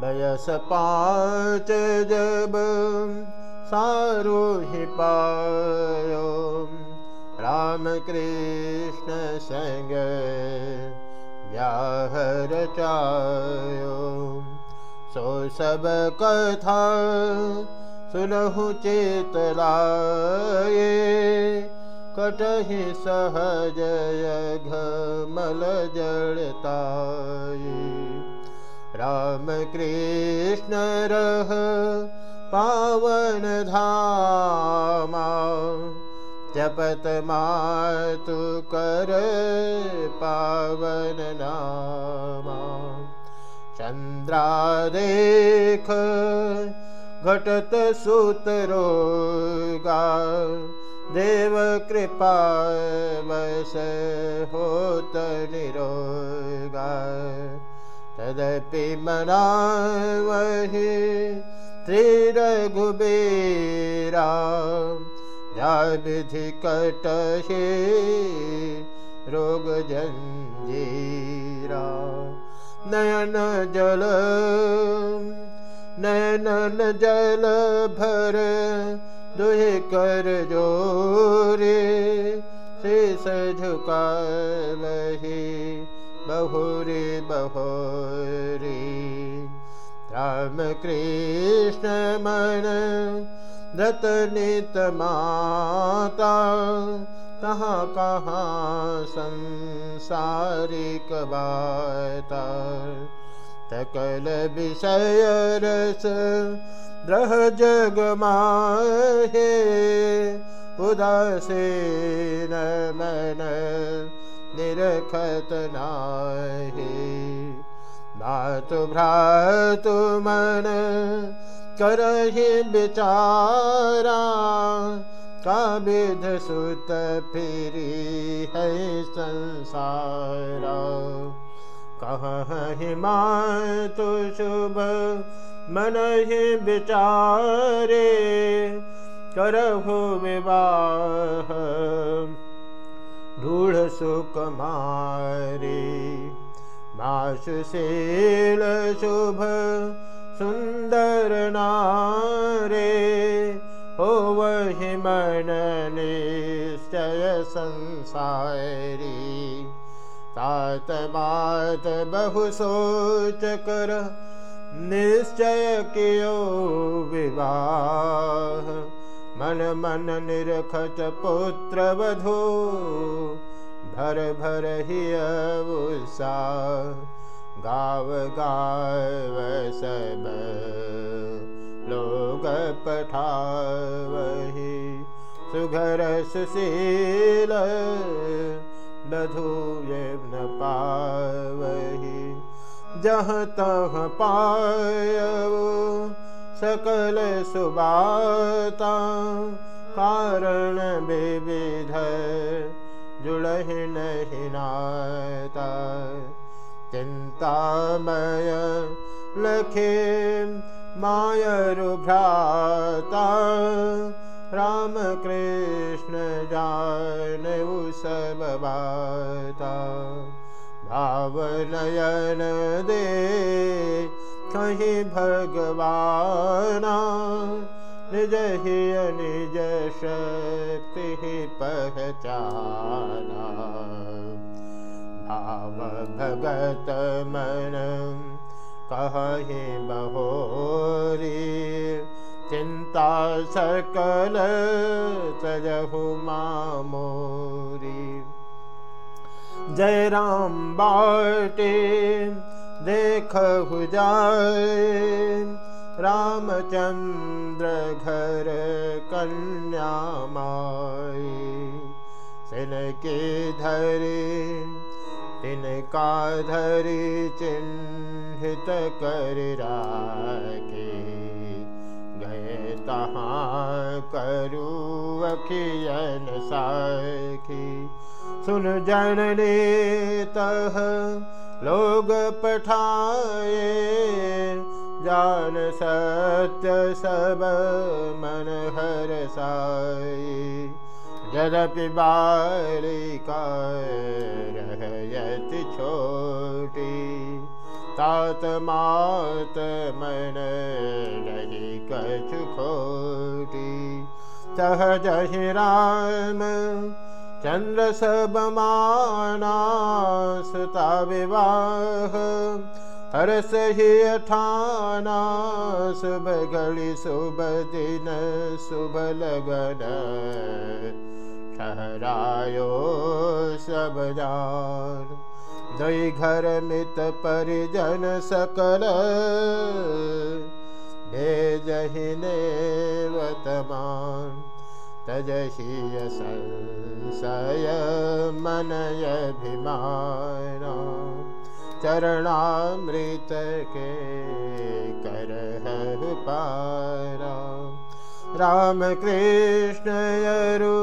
बयस पाँच जब सारोहि पायो। राम कृष्ण संग व्याहर चायो। सो सब कथा सुनहु चेतलाये कटहि सहज घमल जड़ताये राम कृष्ण रह पावन धामा। जपत मातु कर पावन नामा। चन्द्रा देख घटत सुतरोगा देव कृपा वस होत निरोगा तदपि मना वही त्रिरघुबेरा, या विधि कटहे रोग जंजीरा नयन जल नयन जल भर दुहे कर जोरे शेष झुका लही बहुरे बहुरे राम कृष्ण मन रतनित माता। कहाँ कहाँ संसारिक बाता सकल विषय रस द्रह जग माहे उदासीन मन निरखत नाहे भ्रातु मन करहि विचारा का विध सुत फिरी है संसारा। कहीं तो शुभ मन ही विचारे करहु विवाह ढूढ़ सुकुमारी मासुशील शुभ सुंदर नारे। हो वहि मन निश्चय संसारी। तात मात बहु सोच कर, निश्चय कियो विवाह। मन मन निरखच पुत्र भर भर उत्साह गाव गाव सब लोग पठावहि सुशील बधूय न पावहि। जह तह पाय सकल सुबाता कारण विविध जुड़हि नहीं नाता। चिन्तामय रामकृष्ण जानौ सबबाता भावनयन दे कहि भगवाना निज हि निज शक्तिः पहचाना। भाव भगत मन कहे बहोरी चिंता सकल सजहु मामोरी। जय राम बाटे देख जाए। रामचंद्र घर कन्या माई सिन के धरे तिनका धरि चिन्हित कर राखे। गए तहाँ करू अखियन साखी। सुन जनने तह लोग पठाए जान सत्य सब मन हर साई। यद्यपि बालिका रहयति छोटी तात मात मन खोटी। सहज ही राम चंद्र सब माना सुता विवाह हरस ही अठाना शुभ घड़ी शुभ दिन शुभ लगन ठहरायो सब जान दई घर मित परिजन सकल भेजहिने वतमान तजशीय संशय मनयभिमान। चरणामृत के करह पारा राम कृष्ण यरु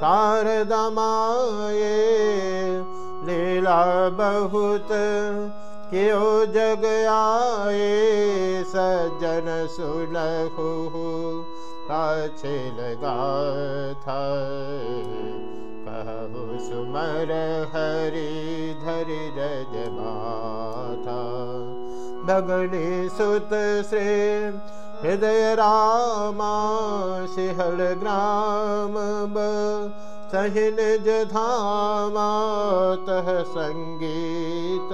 शारदमाये लीला बहुत क्यों जग आए सज्जन सुनहु लगा था सुमर हरि धरि रज था भगनी सिहल ग्राम सहिन जधामातः संगीत।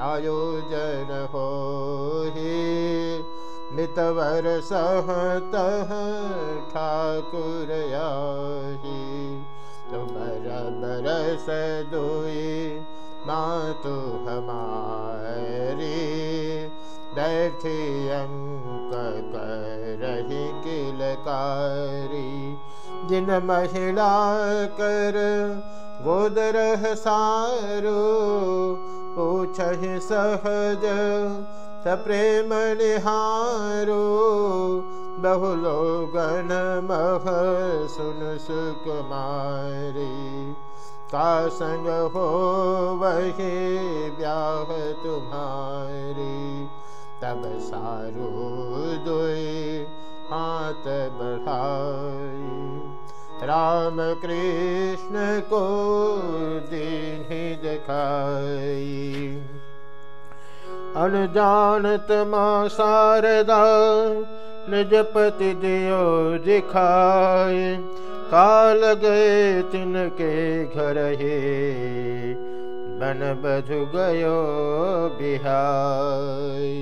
आयोजन हो ही मितवर सहतः ठाकुर आही तुमर बरस दुई मातु हमारी बैठी अंक करही किलकारी। जिन महिला कर गोदरह सारो पूछ सहज प्रेम निहारो बहुलो गण मह सुन सुकुमारी का संग हो वही ब्याह तुम्हारी। तब सारू दुई हाथ बढ़ाई। राम कृष्ण को दीन दिखाई। अनजानत माँ शारदा निज पति दियो दिखाए। काल गए तिनके घर हे बन बधु गयो बिहाई